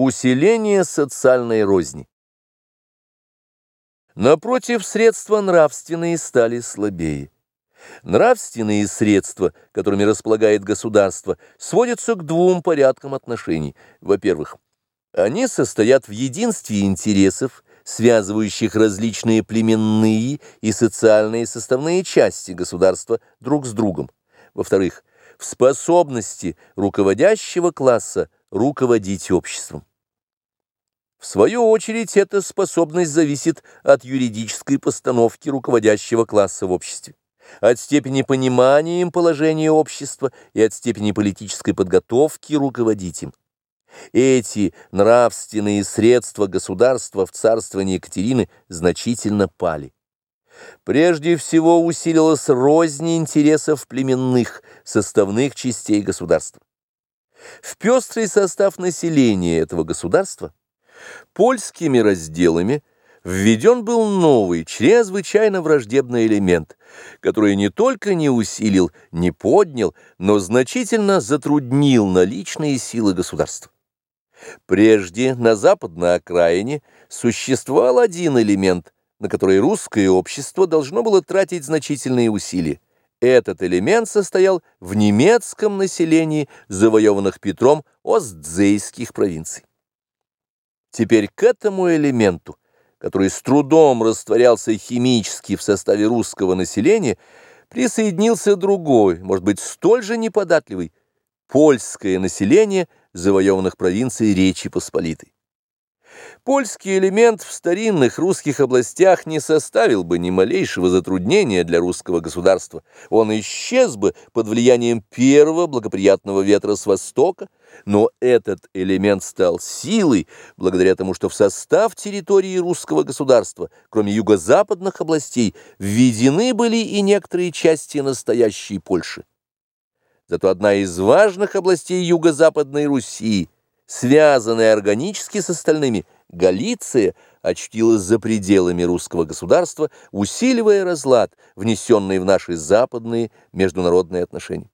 Усиление социальной розни. Напротив, средства нравственные стали слабее. Нравственные средства, которыми располагает государство, сводятся к двум порядкам отношений. Во-первых, они состоят в единстве интересов, связывающих различные племенные и социальные составные части государства друг с другом. Во-вторых, в способности руководящего класса руководить обществом. В свою очередь, эта способность зависит от юридической постановки руководящего класса в обществе, от степени понимания им положения общества и от степени политической подготовки руководить им. Эти нравственные средства государства в царствовании Екатерины значительно пали. Прежде всего усилилась рознь интересов племенных, составных частей государства. В пестрый состав населения этого государства Польскими разделами введен был новый, чрезвычайно враждебный элемент, который не только не усилил, не поднял, но значительно затруднил наличные силы государства. Прежде на западной окраине существовал один элемент, на который русское общество должно было тратить значительные усилия. Этот элемент состоял в немецком населении завоеванных Петром Остзейских провинций. Теперь к этому элементу, который с трудом растворялся химически в составе русского населения, присоединился другой, может быть, столь же неподатливый, польское население завоеванных провинций Речи Посполитой. Польский элемент в старинных русских областях не составил бы ни малейшего затруднения для русского государства. Он исчез бы под влиянием первого благоприятного ветра с востока, но этот элемент стал силой благодаря тому, что в состав территории русского государства, кроме юго-западных областей, введены были и некоторые части настоящей Польши. Зато одна из важных областей юго-западной Руси – связанная органически с остальными, Галиция очутилась за пределами русского государства, усиливая разлад, внесенный в наши западные международные отношения.